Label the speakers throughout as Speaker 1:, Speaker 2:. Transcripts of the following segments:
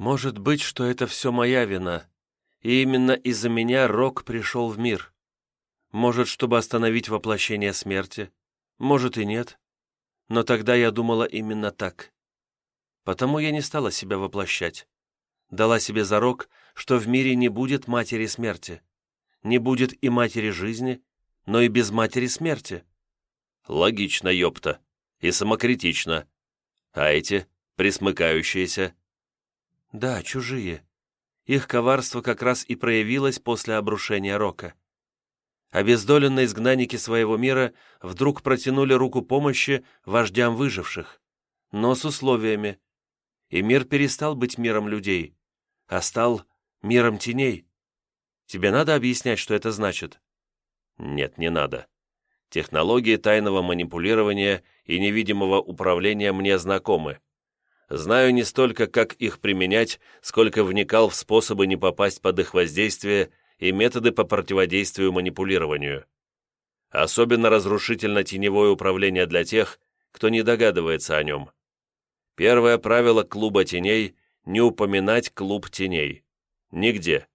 Speaker 1: Может быть, что это все моя вина, и именно из-за меня Рок пришел в мир. Может, чтобы остановить воплощение смерти, может и нет. Но тогда я думала именно так. Потому я не стала себя воплощать. Дала себе зарок, что в мире не будет матери смерти. Не будет и матери жизни, но и без матери смерти.
Speaker 2: Логично, ёпта. И самокритично. А эти, присмыкающиеся?
Speaker 1: Да, чужие. Их коварство как раз и проявилось после обрушения Рока. Обездоленные изгнанники своего мира вдруг протянули руку помощи вождям выживших, но с условиями. И мир перестал быть миром людей, а стал миром теней. Тебе надо объяснять, что это значит?
Speaker 2: Нет, не надо. Технологии тайного манипулирования и невидимого управления мне знакомы. Знаю не столько, как их применять, сколько вникал в способы не попасть под их воздействие и методы по противодействию манипулированию. Особенно разрушительно теневое управление для тех, кто не догадывается о нем. Первое правило клуба теней – не упоминать клуб теней. Нигде.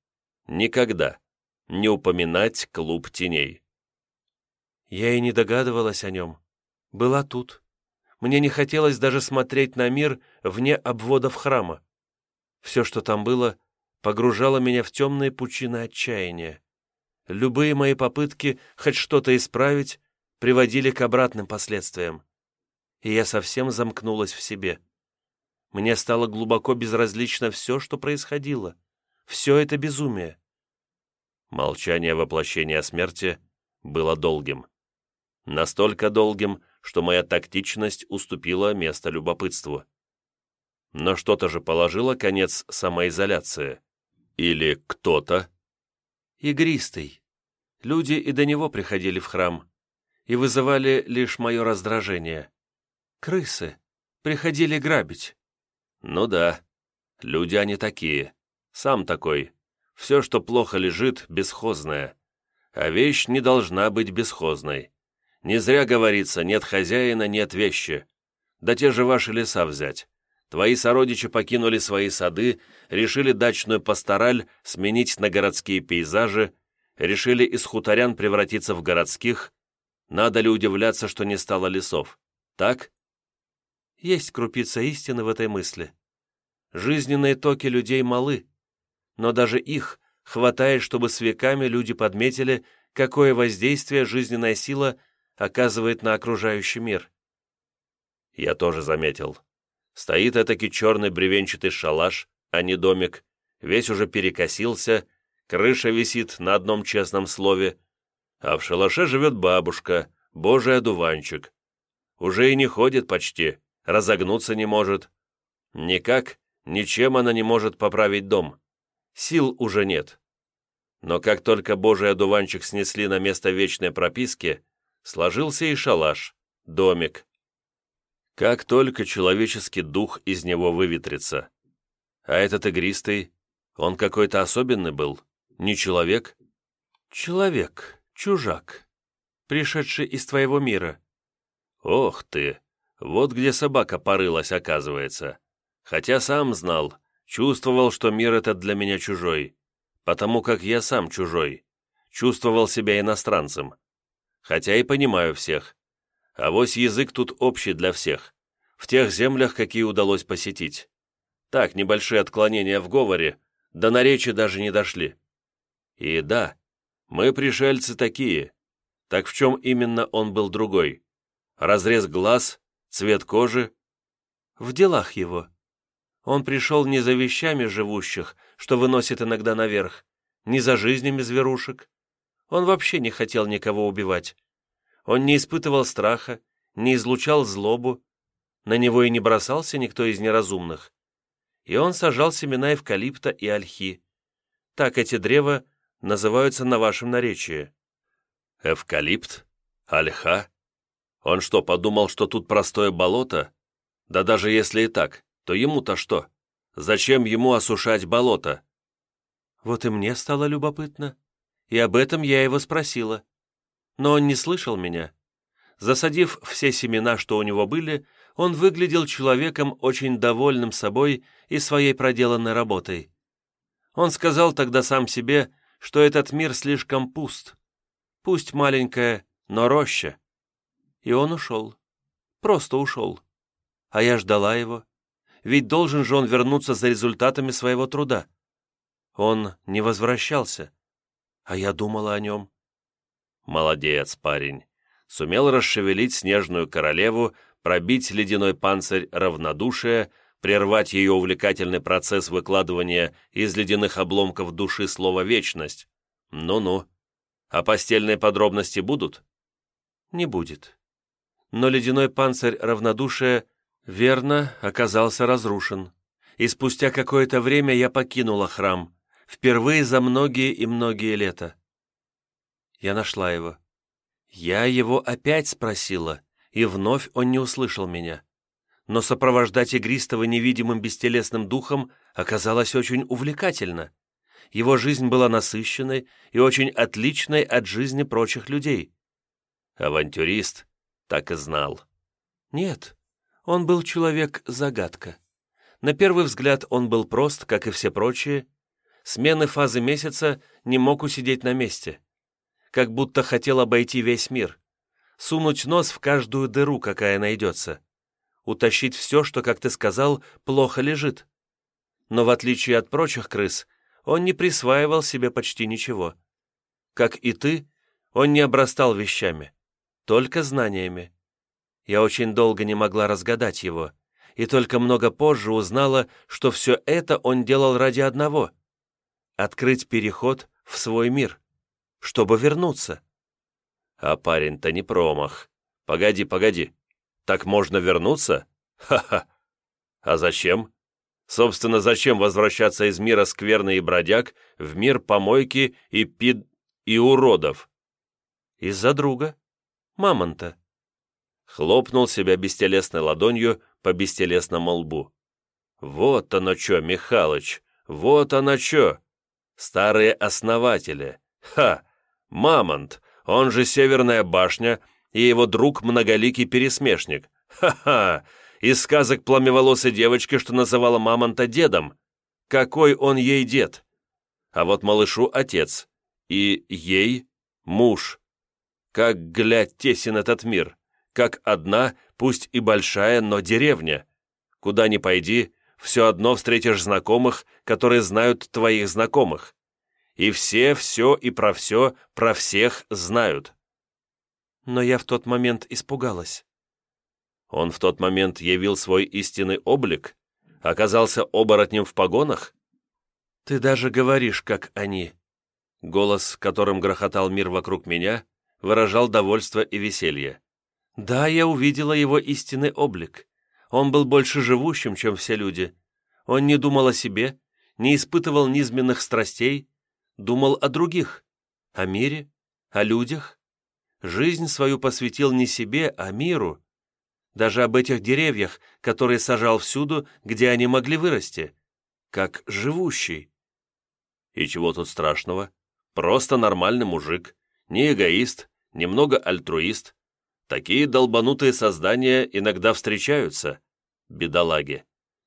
Speaker 2: Никогда. Не упоминать клуб теней.
Speaker 1: Я и не догадывалась о нем. Была тут. Мне не хотелось даже смотреть на мир вне обводов храма. Все, что там было, погружало меня в темные пучины отчаяния. Любые мои попытки хоть что-то исправить приводили к обратным последствиям. И я совсем замкнулась в себе. Мне стало глубоко безразлично все, что происходило. Все это безумие.
Speaker 2: Молчание воплощения смерти было долгим. Настолько долгим, что моя тактичность уступила место любопытству. Но что-то же положило конец самоизоляции. Или кто-то?
Speaker 1: Игристый. Люди и до него приходили в храм и вызывали лишь мое раздражение. Крысы. Приходили грабить.
Speaker 2: Ну да, люди они такие. Сам такой. Все, что плохо лежит, бесхозное. А вещь не должна быть бесхозной. Не зря говорится, нет хозяина, нет вещи. Да те же ваши леса взять. Твои сородичи покинули свои сады, решили дачную пастораль сменить на городские пейзажи, решили из хуторян превратиться в городских. Надо ли удивляться, что не стало лесов? Так?
Speaker 1: Есть крупица истины в этой мысли. Жизненные токи людей малы, но даже их хватает, чтобы с веками люди подметили, какое воздействие жизненная сила оказывает на окружающий мир.
Speaker 2: Я тоже заметил. Стоит этакий черный бревенчатый шалаш, а не домик, весь уже перекосился, крыша висит на одном честном слове, а в шалаше живет бабушка, божий одуванчик. Уже и не ходит почти, разогнуться не может. Никак, ничем она не может поправить дом. Сил уже нет. Но как только божий одуванчик снесли на место вечной прописки, сложился и шалаш, домик, как только человеческий дух из него выветрится. А этот игристый, он какой-то особенный был, не человек?
Speaker 1: Человек, чужак, пришедший из твоего мира.
Speaker 2: Ох ты, вот где собака порылась, оказывается. Хотя сам знал, чувствовал, что мир этот для меня чужой, потому как я сам чужой, чувствовал себя иностранцем. Хотя и понимаю всех, а вось язык тут общий для всех. В тех землях, какие удалось посетить. Так, небольшие отклонения в говоре, до наречия даже не дошли. И да, мы пришельцы такие. Так в чем именно он был другой? Разрез глаз, цвет кожи?
Speaker 1: В делах его. Он пришел не за вещами живущих, что выносит иногда наверх, не за жизнями зверушек. Он вообще не хотел никого убивать. Он не испытывал страха, не излучал злобу, на него и не бросался никто из неразумных. И он сажал семена эвкалипта и ольхи. Так эти древа называются на вашем наречии.
Speaker 2: Эвкалипт? Ольха? Он что, подумал, что тут простое болото? Да даже если и так, то ему-то что? Зачем ему осушать болото?
Speaker 1: Вот и мне стало любопытно. И об этом я его спросила но он не слышал меня. Засадив все семена, что у него были, он выглядел человеком очень довольным собой и своей проделанной работой. Он сказал тогда сам себе, что этот мир слишком пуст. Пусть маленькая, но роща. И он ушел. Просто ушел. А я ждала его. Ведь должен же он вернуться за результатами своего труда. Он не возвращался. А я думала о нем.
Speaker 2: Молодец, парень. Сумел расшевелить снежную королеву, пробить ледяной панцирь равнодушия, прервать ее увлекательный процесс выкладывания из ледяных обломков души слова «вечность». Ну-ну. А постельные подробности будут?
Speaker 1: Не будет. Но ледяной панцирь равнодушия, верно, оказался разрушен. И спустя какое-то время я покинула храм, впервые за многие и многие лета. Я нашла его. Я его опять спросила, и вновь он не услышал меня но сопровождать Игристого невидимым бестелесным духом оказалось очень увлекательно. Его жизнь была насыщенной и очень отличной от жизни прочих людей.
Speaker 2: Авантюрист так и знал.
Speaker 1: Нет, он был человек-загадка. На первый взгляд он был прост, как и все прочие. Смены фазы месяца не мог усидеть на месте. Как будто хотел обойти весь мир. Сунуть нос в каждую дыру, какая найдется утащить все, что, как ты сказал, плохо лежит. Но в отличие от прочих крыс, он не присваивал себе почти ничего. Как и ты, он не обрастал вещами, только знаниями. Я очень долго не могла разгадать его, и только много позже узнала, что все это он делал ради одного — открыть переход в свой мир, чтобы вернуться.
Speaker 2: А парень-то не промах. Погоди, погоди. Так можно вернуться? Ха-ха! А зачем? Собственно, зачем возвращаться из мира скверны и бродяг в мир помойки и пид... и уродов?
Speaker 1: Из-за друга. Мамонта.
Speaker 2: Хлопнул себя бестелесной ладонью по бестелесному лбу. Вот оно чё, Михалыч, вот оно чё. Старые основатели. Ха! Мамонт, он же Северная башня, и его друг многоликий пересмешник. Ха-ха! Из сказок пламеволосой девочки, что называла мамонта дедом. Какой он ей дед? А вот малышу отец. И ей муж. Как, глядь, тесен этот мир. Как одна, пусть и большая, но деревня. Куда ни пойди, все одно встретишь знакомых, которые знают твоих знакомых. И все все и про все, про всех знают
Speaker 1: но я в тот момент испугалась.
Speaker 2: Он в тот момент явил свой истинный облик? Оказался оборотнем в погонах?
Speaker 1: Ты даже говоришь, как они. Голос, которым грохотал мир вокруг меня, выражал довольство и веселье. Да, я увидела его истинный облик. Он был больше живущим, чем все люди. Он не думал о себе, не испытывал низменных страстей, думал о других, о мире, о людях, жизнь свою посвятил не себе, а миру. Даже об этих деревьях, которые сажал всюду, где они могли вырасти. Как живущий.
Speaker 2: И чего тут страшного? Просто нормальный мужик. Не эгоист, немного альтруист. Такие долбанутые создания иногда встречаются. Бедолаги.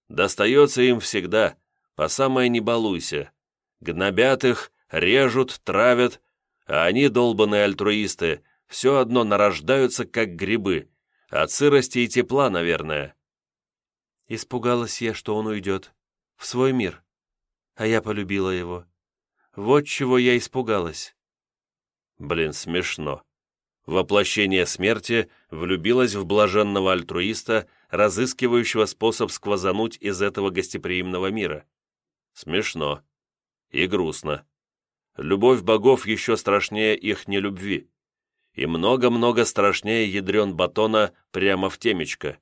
Speaker 2: Достается им всегда, по самое не балуйся. Гнобят их, режут, травят, а они, долбанные альтруисты, все одно нарождаются, как грибы. От сырости и тепла, наверное.
Speaker 1: Испугалась я, что он уйдет. В свой мир. А я полюбила его. Вот чего я испугалась.
Speaker 2: Блин, смешно. Воплощение смерти влюбилась в блаженного альтруиста, разыскивающего способ сквозануть из этого гостеприимного мира. Смешно. И грустно. Любовь богов еще страшнее их нелюбви и много-много страшнее ядрен батона прямо в темечко.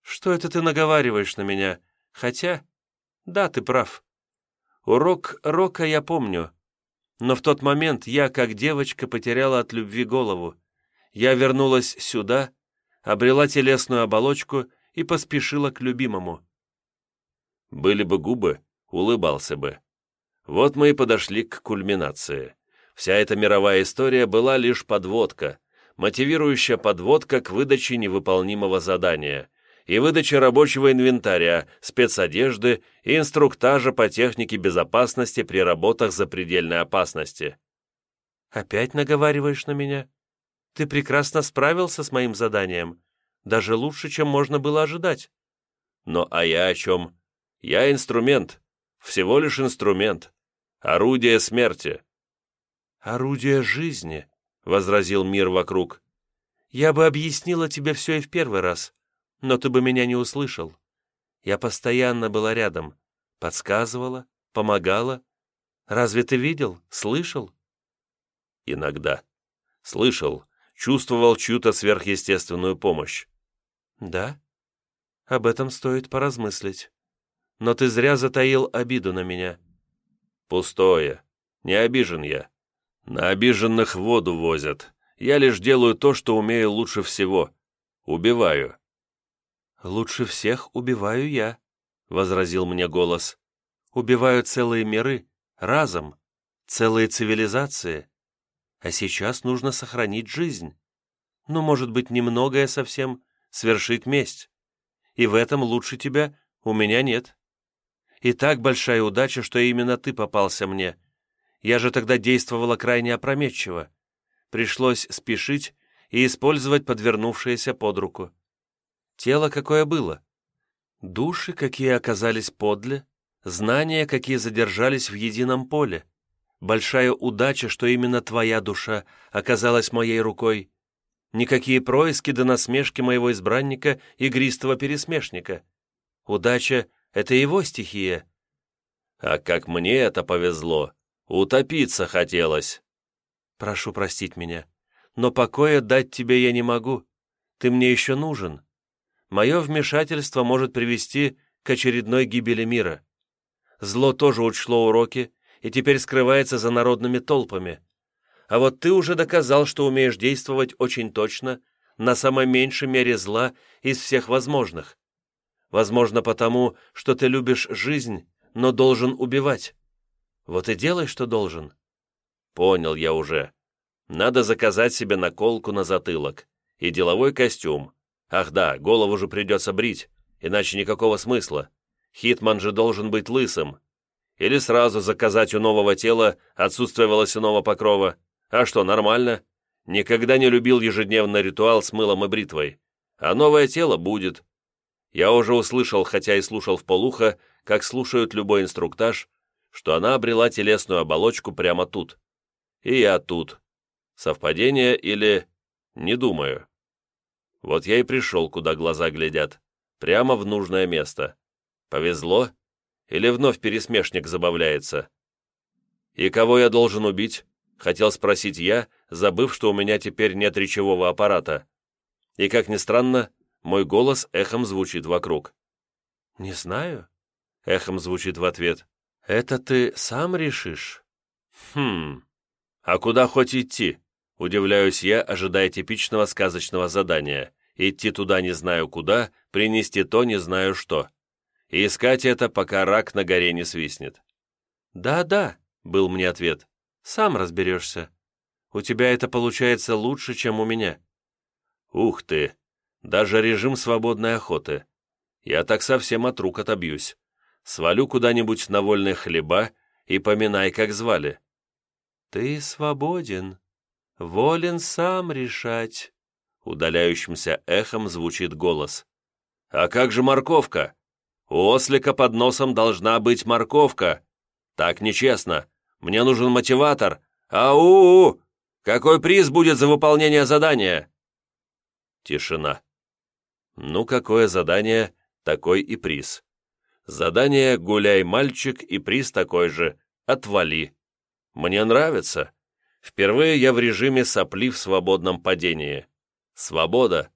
Speaker 1: «Что это ты наговариваешь на меня? Хотя, да, ты прав. Урок рока я помню, но в тот момент я, как девочка, потеряла от любви голову. Я вернулась сюда, обрела телесную оболочку и поспешила к любимому».
Speaker 2: Были бы губы, улыбался бы. Вот мы и подошли к кульминации. Вся эта мировая история была лишь подводка, мотивирующая подводка к выдаче невыполнимого задания, и выдачи рабочего инвентаря, спецодежды и инструктажа по технике безопасности при работах запредельной опасности.
Speaker 1: «Опять наговариваешь на меня? Ты прекрасно справился с моим заданием, даже лучше, чем можно было ожидать».
Speaker 2: «Ну а я о чем? Я инструмент, всего лишь инструмент, орудие смерти».
Speaker 1: «Орудие жизни», — возразил мир вокруг. «Я бы объяснила тебе все и в первый раз, но ты бы меня не услышал. Я постоянно была рядом, подсказывала, помогала. Разве ты видел, слышал?»
Speaker 2: «Иногда. Слышал, чувствовал чью-то сверхъестественную помощь».
Speaker 1: «Да? Об этом стоит поразмыслить. Но ты зря затаил обиду на меня».
Speaker 2: «Пустое. Не обижен я. На обиженных воду возят. Я лишь делаю то, что умею лучше всего. Убиваю».
Speaker 1: «Лучше всех убиваю я», — возразил мне голос. «Убиваю целые миры, разом, целые цивилизации. А сейчас нужно сохранить жизнь. Ну, может быть, немногое совсем, свершить месть. И в этом лучше тебя у меня нет. И так большая удача, что именно ты попался мне. Я же тогда действовала крайне опрометчиво. Пришлось спешить и использовать подвернувшееся под руку. Тело какое было. Души, какие оказались подле, знания, какие задержались в едином поле. Большая удача, что именно твоя душа оказалась моей рукой. Никакие происки до насмешки моего избранника, игристого пересмешника. Удача — это его стихия.
Speaker 2: А как мне это повезло! Утопиться хотелось!»
Speaker 1: «Прошу простить меня, но покоя дать тебе я не могу. Ты мне еще нужен. Мое вмешательство может привести к очередной гибели мира. Зло тоже учло уроки и теперь скрывается за народными толпами. А вот ты уже доказал, что умеешь действовать очень точно, на самой меньшей мере зла из всех возможных. Возможно, потому, что ты любишь жизнь, но должен убивать. Вот и делай, что должен».
Speaker 2: «Понял я уже. Надо заказать себе наколку на затылок и деловой костюм. Ах да, голову же придется брить, иначе никакого смысла. Хитман же должен быть лысым. Или сразу заказать у нового тела отсутствие волосяного покрова. А что, нормально? Никогда не любил ежедневный ритуал с мылом и бритвой. А новое тело будет. Я уже услышал, хотя и слушал в полухо, как слушают любой инструктаж, что она обрела телесную оболочку прямо тут. И я тут. Совпадение или... Не думаю. Вот я и пришел, куда глаза глядят. Прямо в нужное место. Повезло? Или вновь пересмешник забавляется? И кого я должен убить? Хотел спросить я, забыв, что у меня теперь нет речевого аппарата. И, как ни странно, мой голос эхом звучит вокруг.
Speaker 1: «Не знаю», — эхом звучит в ответ. «Это ты сам решишь?»
Speaker 2: «Хм... А куда хоть идти?» Удивляюсь я, ожидая типичного сказочного задания. Идти туда не знаю куда, принести то не знаю что. И искать это, пока рак на горе не свистнет.
Speaker 1: «Да-да», — был мне ответ, — «сам разберешься. У тебя это получается лучше, чем у меня».
Speaker 2: «Ух ты! Даже режим свободной охоты. Я так совсем от рук отобьюсь свалю куда-нибудь на вольные хлеба и поминай, как звали».
Speaker 1: «Ты свободен, волен сам решать», — удаляющимся эхом звучит голос.
Speaker 2: «А как же морковка? У ослика под носом должна быть морковка. Так нечестно. Мне нужен мотиватор. Ау! Какой приз будет за выполнение задания?» Тишина. «Ну, какое задание, такой и приз. Задание «Гуляй, мальчик» и приз такой же «Отвали». Мне нравится. Впервые я в режиме сопли в свободном падении. Свобода.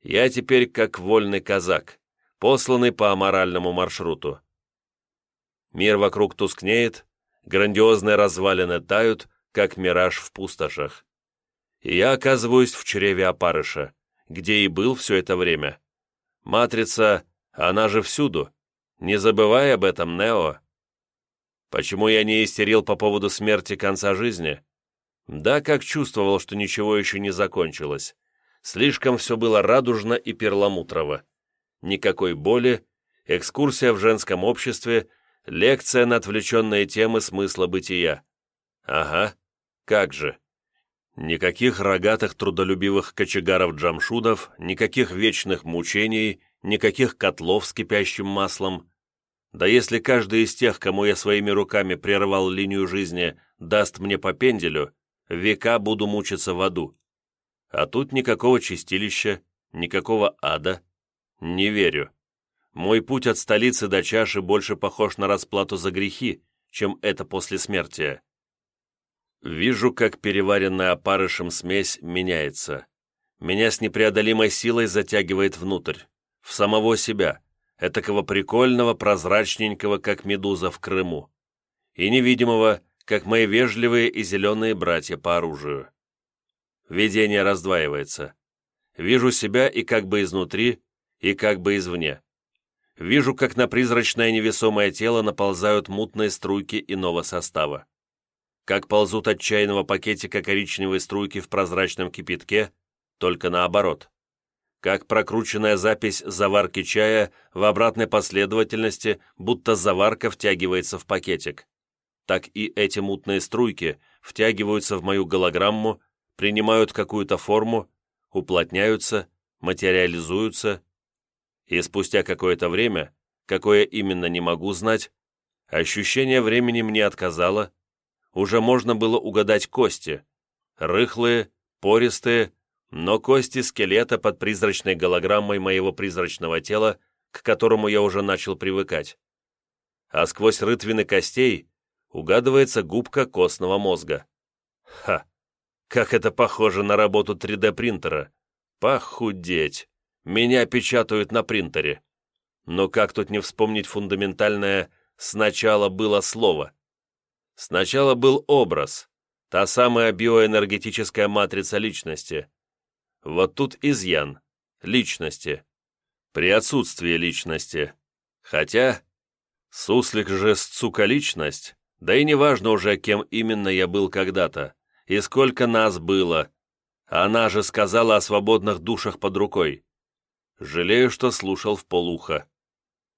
Speaker 2: Я теперь как вольный казак, посланный по аморальному маршруту. Мир вокруг тускнеет, грандиозные развалины тают, как мираж в пустошах. И я оказываюсь в чреве опарыша, где и был все это время. Матрица, она же всюду. Не забывай об этом, Нео. Почему я не истерил по поводу смерти конца жизни? Да, как чувствовал, что ничего еще не закончилось. Слишком все было радужно и перламутрово. никакой боли, экскурсия в женском обществе, лекция на отвлеченные темы смысла бытия. Ага, как же. Никаких рогатых трудолюбивых кочегаров-джамшудов, никаких вечных мучений, никаких котлов с кипящим маслом. Да если каждый из тех, кому я своими руками прервал линию жизни, даст мне по пенделю, века буду мучиться в аду. А тут никакого чистилища, никакого ада. Не верю. Мой путь от столицы до чаши больше похож на расплату за грехи, чем это после смерти. Вижу, как переваренная опарышем смесь меняется. Меня с непреодолимой силой затягивает внутрь, в самого себя, этакого прикольного, прозрачненького, как медуза в Крыму, и невидимого, как мои вежливые и зеленые братья по оружию. Видение раздваивается. Вижу себя и как бы изнутри, и как бы извне. Вижу, как на призрачное невесомое тело наползают мутные струйки иного состава. Как ползут отчаянного пакетика коричневые струйки в прозрачном кипятке, только наоборот. Как прокрученная запись заварки чая в обратной последовательности, будто заварка втягивается в пакетик. Так и эти мутные струйки втягиваются в мою голограмму, принимают какую-то форму, уплотняются, материализуются, и спустя какое-то время, какое именно не могу знать, ощущение времени мне отказало, уже можно было угадать кости, рыхлые, пористые, но кости скелета под призрачной голограммой моего призрачного тела, к которому я уже начал привыкать. А сквозь рытвины костей угадывается губка костного мозга. Ха! Как это похоже на работу 3D-принтера! Похудеть! Меня печатают на принтере. Но как тут не вспомнить фундаментальное «сначала было слово»? Сначала был образ, та самая биоэнергетическая матрица личности. Вот тут изъян личности. При отсутствии личности. Хотя, суслик же сцука личность, да и неважно уже, кем именно я был когда-то, и сколько нас было. Она же сказала о свободных душах под рукой. Жалею, что слушал в полухо.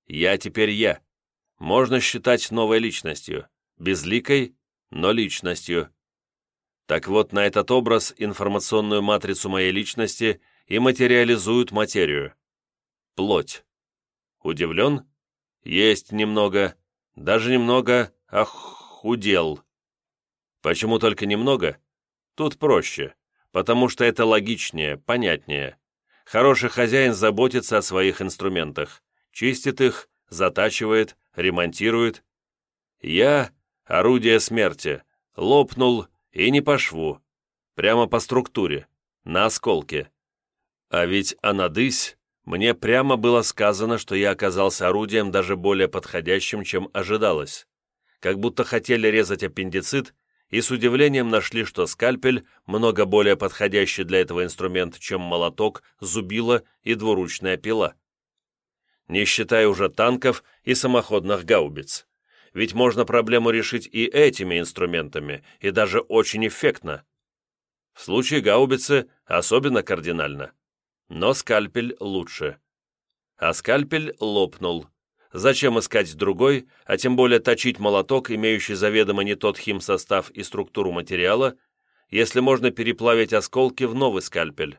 Speaker 2: Я теперь я. Можно считать новой личностью. Безликой, но личностью. Так вот, на этот образ информационную матрицу моей личности и материализуют материю. Плоть. Удивлен? Есть немного. Даже немного охудел. Почему только немного? Тут проще, потому что это логичнее, понятнее. Хороший хозяин заботится о своих инструментах, чистит их, затачивает, ремонтирует. Я — орудие смерти, лопнул и не по шву, прямо по структуре, на осколке. А ведь анадысь, мне прямо было сказано, что я оказался орудием даже более подходящим, чем ожидалось. Как будто хотели резать аппендицит, и с удивлением нашли, что скальпель много более подходящий для этого инструмент, чем молоток, зубило и двуручная пила. Не считая уже танков и самоходных гаубиц. Ведь можно проблему решить и этими инструментами, и даже очень эффектно. В случае гаубицы особенно кардинально. Но скальпель лучше. А скальпель лопнул. Зачем искать другой, а тем более точить молоток, имеющий заведомо не тот химсостав и структуру материала, если можно переплавить осколки в новый скальпель?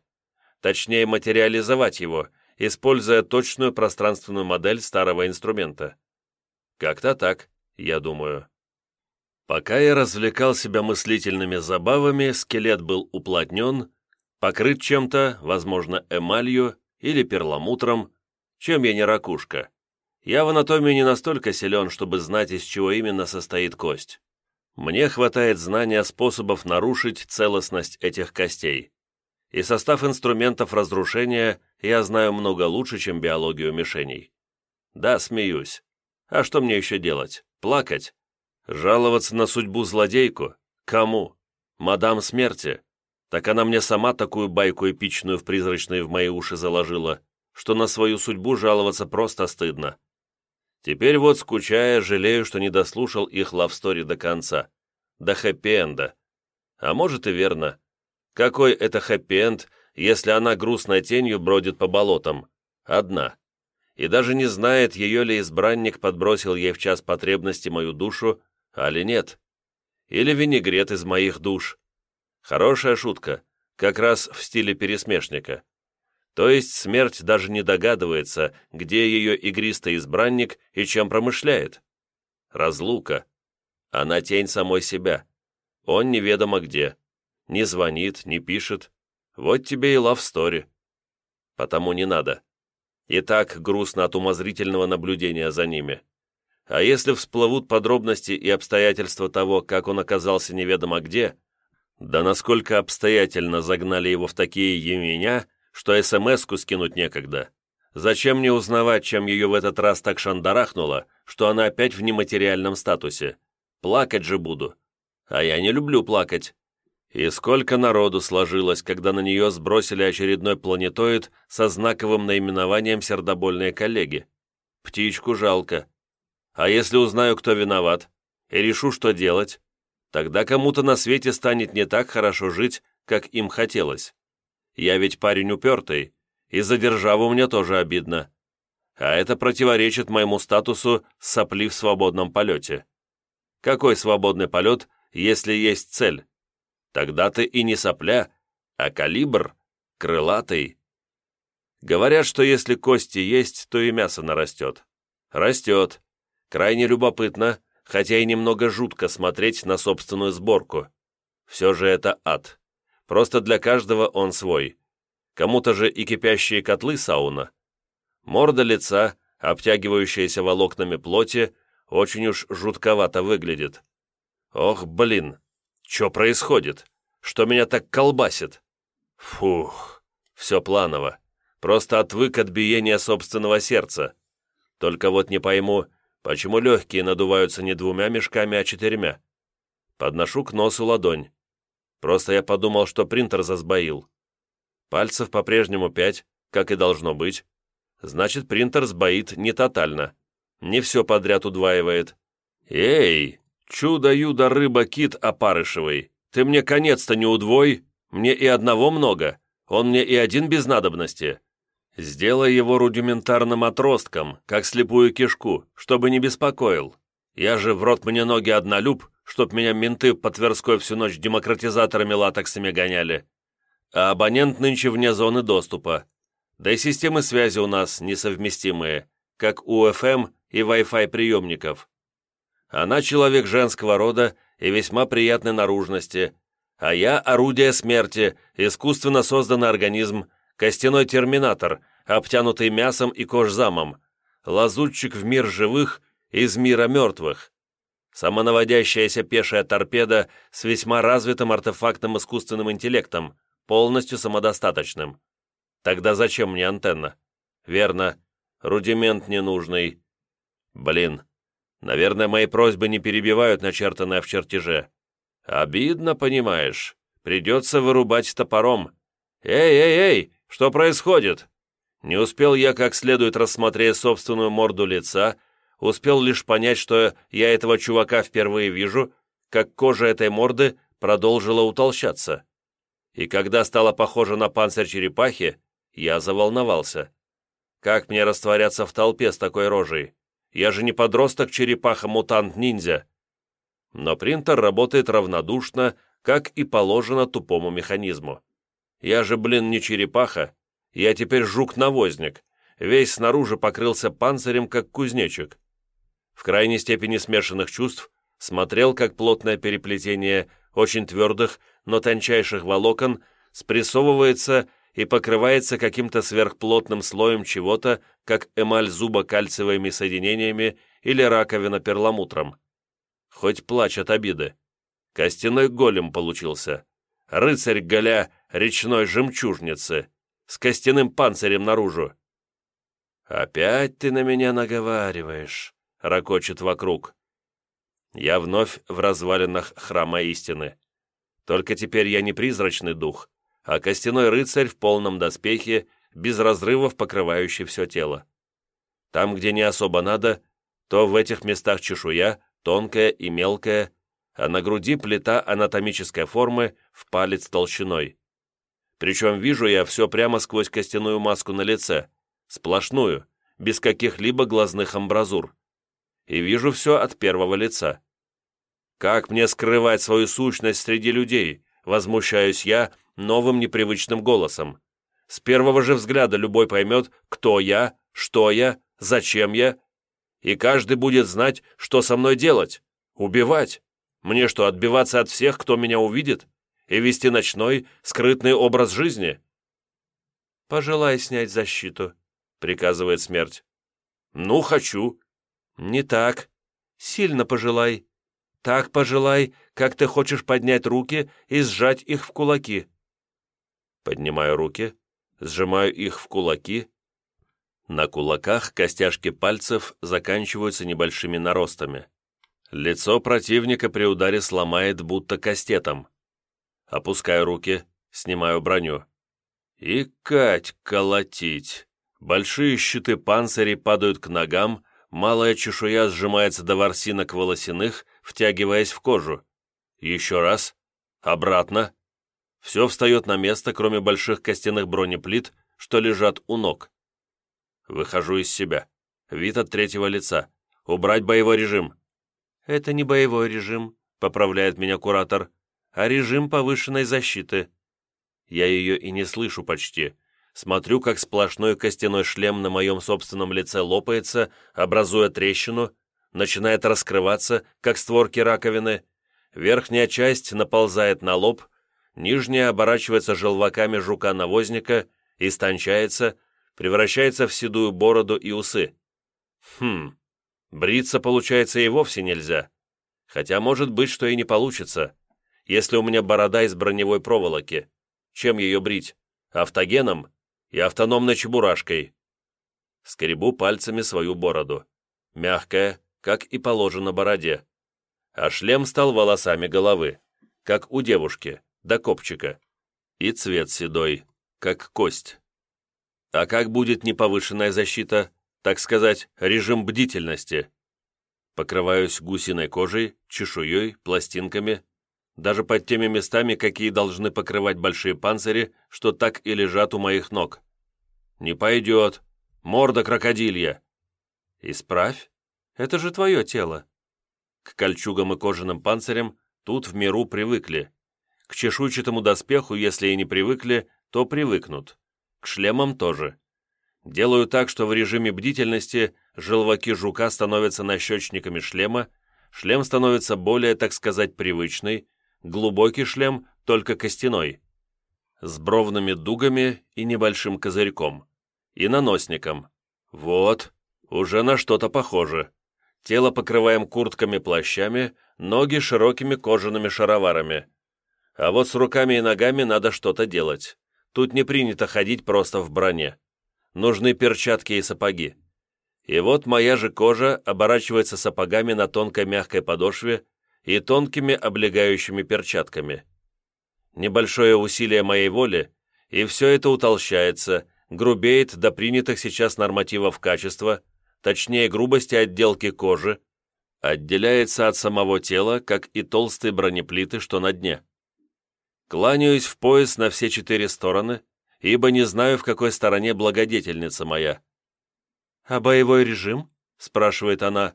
Speaker 2: Точнее, материализовать его, используя точную пространственную модель старого инструмента. Как-то так, я думаю. Пока я развлекал себя мыслительными забавами, скелет был уплотнен, покрыт чем-то, возможно, эмалью или перламутром, чем я не ракушка. Я в анатомии не настолько силен, чтобы знать, из чего именно состоит кость. Мне хватает знания способов нарушить целостность этих костей. И состав инструментов разрушения я знаю много лучше, чем биологию мишеней. Да, смеюсь. А что мне еще делать? Плакать? Жаловаться на судьбу злодейку? Кому? Мадам смерти? Так она мне сама такую байку эпичную в призрачные в мои уши заложила, что на свою судьбу жаловаться просто стыдно. Теперь вот, скучая, жалею, что не дослушал их лавстори до конца. До хэппи-энда. А может и верно. Какой это хэппи-энд, если она грустной тенью бродит по болотам? Одна. И даже не знает, ее ли избранник подбросил ей в час потребности мою душу, али нет. Или винегрет из моих душ. Хорошая шутка, как раз в стиле пересмешника. То есть смерть даже не догадывается, где ее игристый избранник и чем промышляет. Разлука. Она тень самой себя. Он неведомо где. Не звонит, не пишет. Вот тебе и лав-стори. Потому не надо. И так грустно от умозрительного наблюдения за ними. А если всплывут подробности и обстоятельства того, как он оказался неведомо где, да насколько обстоятельно загнали его в такие еменя, что СМС-ку скинуть некогда. Зачем мне узнавать, чем ее в этот раз так шандарахнуло, что она опять в нематериальном статусе? Плакать же буду. А я не люблю плакать. И сколько народу сложилось, когда на нее сбросили очередной планетоид со знаковым наименованием «Сердобольные коллеги». Птичку жалко. А если узнаю, кто виноват, и решу, что делать, тогда кому-то на свете станет не так хорошо жить, как им хотелось. Я ведь парень упертый, и за державу мне тоже обидно. А это противоречит моему статусу сопли в свободном полете. Какой свободный полет, если есть цель? Тогда ты и не сопля, а калибр, крылатый. Говорят, что если кости есть, то и мясо нарастет. Растет. Крайне любопытно, хотя и немного жутко смотреть на собственную сборку. Все же это ад. Просто для каждого он свой. Кому-то же и кипящие котлы сауна. Морда лица, обтягивающаяся волокнами плоти, очень уж жутковато выглядит. Ох, блин, что происходит? Что меня так колбасит? Фух, все планово. Просто отвык от биения собственного сердца. Только вот не пойму, почему легкие надуваются не двумя мешками, а четырьмя. Подношу к носу ладонь. Просто я подумал, что принтер засбоил. Пальцев по-прежнему пять, как и должно быть. Значит, принтер сбоит не тотально. Не все подряд удваивает. Эй, «Чудо-юдо рыба-кит опарышевый, ты мне конец-то не удвой, мне и одного много, он мне и один без надобности. Сделай его рудиментарным отростком, как слепую кишку, чтобы не беспокоил. Я же в рот мне ноги однолюб, чтоб меня менты по Тверской всю ночь демократизаторами латексами гоняли. А абонент нынче вне зоны доступа. Да и системы связи у нас несовместимые, как у FM и Wi-Fi приемников. Она человек женского рода и весьма приятной наружности, а я орудие смерти, искусственно созданный организм, костяной терминатор, обтянутый мясом и кожзамом, лазутчик в мир живых из мира мертвых. Самонаводящаяся пешая торпеда с весьма развитым артефактным искусственным интеллектом, полностью самодостаточным. Тогда зачем мне антенна? Верно, рудимент ненужный. Блин, Наверное, мои просьбы не перебивают начертанное в чертеже. Обидно, понимаешь. Придется вырубать топором. Эй, эй, эй, что происходит? Не успел я как следует рассмотреть собственную морду лица, успел лишь понять, что я этого чувака впервые вижу, как кожа этой морды продолжила утолщаться. И когда стала похожа на панцирь черепахи, я заволновался. Как мне растворяться в толпе с такой рожей? Я же не подросток-черепаха-мутант-ниндзя. Но принтер работает равнодушно, как и положено тупому механизму. Я же, блин, не черепаха. Я теперь жук-навозник. Весь снаружи покрылся панцирем, как кузнечик. В крайней степени смешанных чувств смотрел, как плотное переплетение очень твердых, но тончайших волокон спрессовывается и покрывается каким-то сверхплотным слоем чего-то, как эмаль зуба кальциевыми соединениями или раковина перламутром. Хоть плачь от обиды. Костяной голем получился. Рыцарь голя речной жемчужницы с костяным панцирем наружу. «Опять ты на меня наговариваешь», — ракочет вокруг. Я вновь в развалинах храма истины. Только теперь я не призрачный дух, а костяной рыцарь в полном доспехе, без разрывов покрывающий все тело. Там, где не особо надо, то в этих местах чешуя, тонкая и мелкая, а на груди плита анатомической формы в палец толщиной. Причем вижу я все прямо сквозь костяную маску на лице, сплошную, без каких-либо глазных амбразур. И вижу все от первого лица. Как мне скрывать свою сущность среди людей? Возмущаюсь я новым непривычным голосом. С первого же взгляда любой поймет, кто я, что я, зачем я, и каждый будет знать, что со мной делать. Убивать. Мне что, отбиваться от всех, кто меня увидит? И вести ночной, скрытный образ жизни?
Speaker 1: «Пожелай снять защиту», — приказывает смерть.
Speaker 2: «Ну, хочу».
Speaker 1: «Не так. Сильно пожелай. Так пожелай, как ты хочешь поднять руки и сжать их в кулаки».
Speaker 2: Поднимаю руки, сжимаю их в кулаки. На кулаках костяшки пальцев заканчиваются небольшими наростами. Лицо противника при ударе сломает будто кастетом. Опускаю руки, снимаю броню. И кать колотить. Большие щиты панцирей падают к ногам, малая чешуя сжимается до ворсинок волосяных, втягиваясь в кожу. Еще раз. Обратно. Все встает на место, кроме больших костяных бронеплит, что лежат у ног. Выхожу из себя. Вид от третьего лица. Убрать боевой режим.
Speaker 1: «Это не боевой режим», — поправляет меня куратор, «а режим повышенной защиты». Я ее и не слышу почти. Смотрю, как сплошной костяной шлем на моем собственном лице лопается, образуя трещину, начинает раскрываться, как створки раковины. Верхняя часть наползает на лоб, нижняя оборачивается желваками жука-навозника, истончается, превращается в седую бороду и усы. Хм, бриться, получается, и вовсе нельзя. Хотя может быть, что и не получится, если у меня борода из броневой проволоки. Чем ее брить? Автогеном и автономной чебурашкой. Скребу пальцами свою бороду. Мягкая, как и положено бороде. А шлем стал волосами головы, как у девушки, до копчика. И цвет седой, как кость. А как будет неповышенная защита, так сказать, режим бдительности? Покрываюсь гусиной кожей, чешуей, пластинками, даже под теми местами, какие должны покрывать большие панцири, что так и лежат у моих ног. Не пойдет. Морда крокодилья. Исправь. Это же твое тело. К кольчугам и кожаным панцирям тут в миру привыкли. К чешуйчатому доспеху, если и не привыкли, то привыкнут. К шлемам тоже. Делаю так, что в режиме бдительности желваки жука становятся нащечниками шлема, шлем становится более, так сказать, привычный, глубокий шлем, только костяной, с бровными дугами и небольшим козырьком, и наносником. Вот, уже на что-то похоже. Тело покрываем куртками-плащами, ноги широкими кожаными шароварами. А вот с руками и ногами надо что-то делать. Тут не принято ходить просто в броне. Нужны перчатки и сапоги. И вот моя же кожа оборачивается сапогами на тонкой мягкой подошве, и тонкими облегающими перчатками. Небольшое усилие моей воли, и все это утолщается, грубеет до принятых сейчас нормативов качества, точнее грубости отделки кожи, отделяется от самого тела, как и толстые бронеплиты, что на дне. Кланяюсь в пояс на все четыре стороны, ибо не знаю, в какой стороне благодетельница моя. «А боевой режим?» — спрашивает она.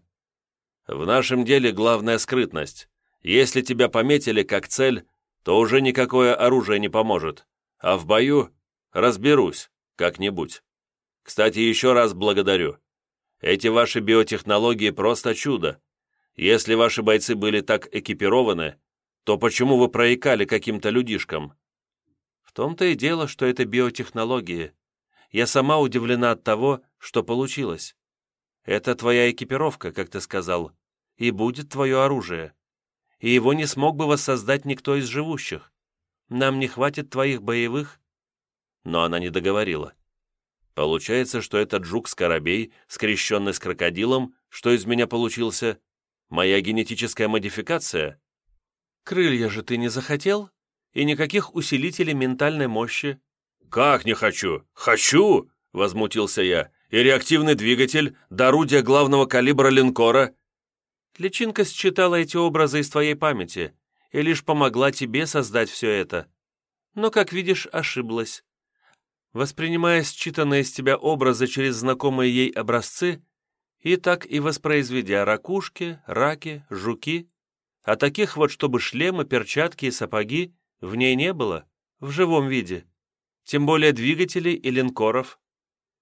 Speaker 2: В нашем деле главная скрытность. Если тебя пометили как цель, то уже никакое оружие не поможет. А в бою разберусь как-нибудь. Кстати, еще раз благодарю. Эти ваши биотехнологии просто чудо. Если ваши бойцы были так экипированы, то почему вы проекали каким-то людишкам?
Speaker 1: В том-то и дело, что это биотехнологии. Я сама удивлена от того, что получилось. Это твоя экипировка, как ты сказал и будет твое оружие. И его не смог бы воссоздать никто из живущих. Нам не хватит твоих боевых».
Speaker 2: Но она не договорила. Получается, что этот жук-скоробей, скрещенный с крокодилом, что из меня получился, моя генетическая модификация?
Speaker 1: Крылья же ты не захотел? И никаких усилителей ментальной мощи?
Speaker 2: Как не хочу? Хочу! Возмутился я. И реактивный двигатель, до орудия главного калибра линкора,
Speaker 1: Личинка считала эти образы из твоей памяти и лишь помогла тебе создать все это. Но, как видишь, ошиблась. воспринимая считанные из тебя образы через знакомые ей образцы, и так и воспроизведя ракушки, раки, жуки, а таких вот, чтобы шлемы, перчатки и сапоги в ней не было, в живом виде, тем более двигателей и линкоров.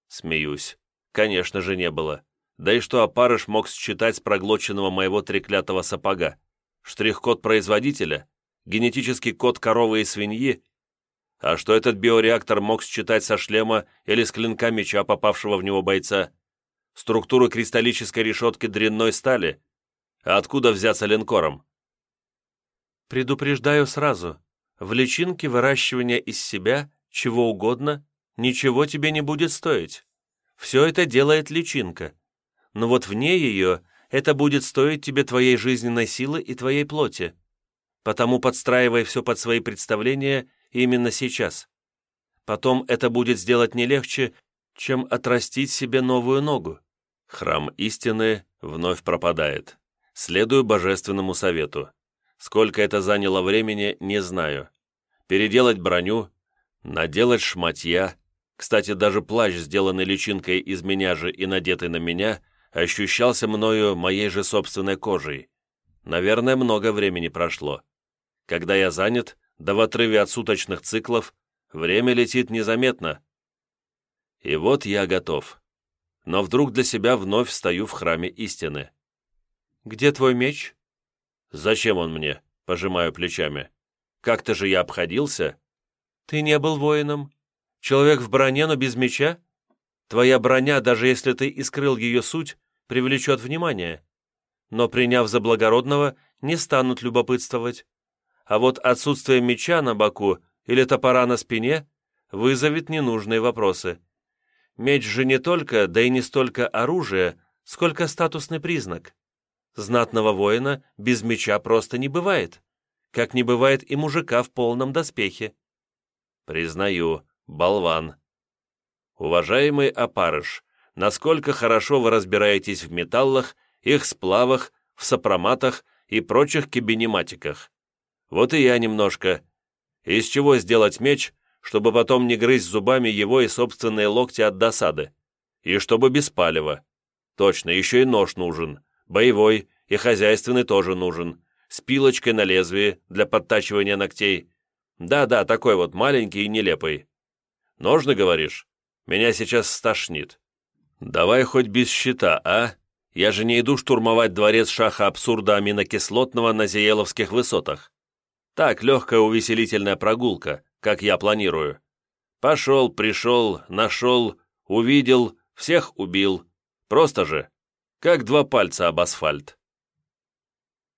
Speaker 2: Смеюсь. Конечно же, не было. Да и что опарыш мог считать с проглоченного моего треклятого сапога? Штрих-код производителя? Генетический код коровы и свиньи? А что этот биореактор мог считать со шлема или с клинка меча, попавшего в него бойца? Структуру кристаллической решетки дрянной стали? А откуда взяться линкором?
Speaker 1: Предупреждаю сразу. В личинке выращивания из себя, чего угодно, ничего тебе не будет стоить. Все это делает личинка но вот вне ее это будет стоить тебе твоей жизненной силы и твоей плоти. Потому подстраивай все под свои представления именно сейчас. Потом это будет сделать не легче, чем отрастить себе новую ногу.
Speaker 2: Храм истины вновь пропадает. Следую божественному совету. Сколько это заняло времени, не знаю. Переделать броню, наделать шматья. Кстати, даже плащ, сделанный личинкой из меня же и надетый на меня, ощущался мною моей же собственной кожей. Наверное, много времени прошло. Когда я занят, да в отрыве от суточных циклов, время летит незаметно. И вот я готов. Но вдруг для себя вновь стою в храме истины.
Speaker 1: «Где твой меч?»
Speaker 2: «Зачем он мне?» — пожимаю плечами. «Как-то же я обходился».
Speaker 1: «Ты не был воином. Человек в броне, но без меча? Твоя броня, даже если ты и скрыл ее суть, привлечет внимание. Но, приняв за благородного, не станут любопытствовать. А вот отсутствие меча на боку или топора на спине вызовет ненужные вопросы. Меч же не только, да и не столько оружие, сколько статусный признак. Знатного воина без меча просто не бывает, как не бывает и мужика в полном доспехе.
Speaker 2: Признаю, болван. Уважаемый опарыш, насколько хорошо вы разбираетесь в металлах, их сплавах, в сопроматах и прочих кибинематиках. Вот и я немножко. Из чего сделать меч, чтобы потом не грызть зубами его и собственные локти от досады? И чтобы без палева. Точно, еще и нож нужен. Боевой и хозяйственный тоже нужен. С пилочкой на лезвии для подтачивания ногтей. Да-да, такой вот маленький и нелепый. Ножны, говоришь? Меня сейчас стошнит. Давай хоть без щита, а? Я же не иду штурмовать дворец шаха абсурда аминокислотного на Зиеловских высотах. Так, легкая увеселительная прогулка, как я планирую. Пошел, пришел, нашел, увидел, всех убил. Просто же, как два пальца об асфальт.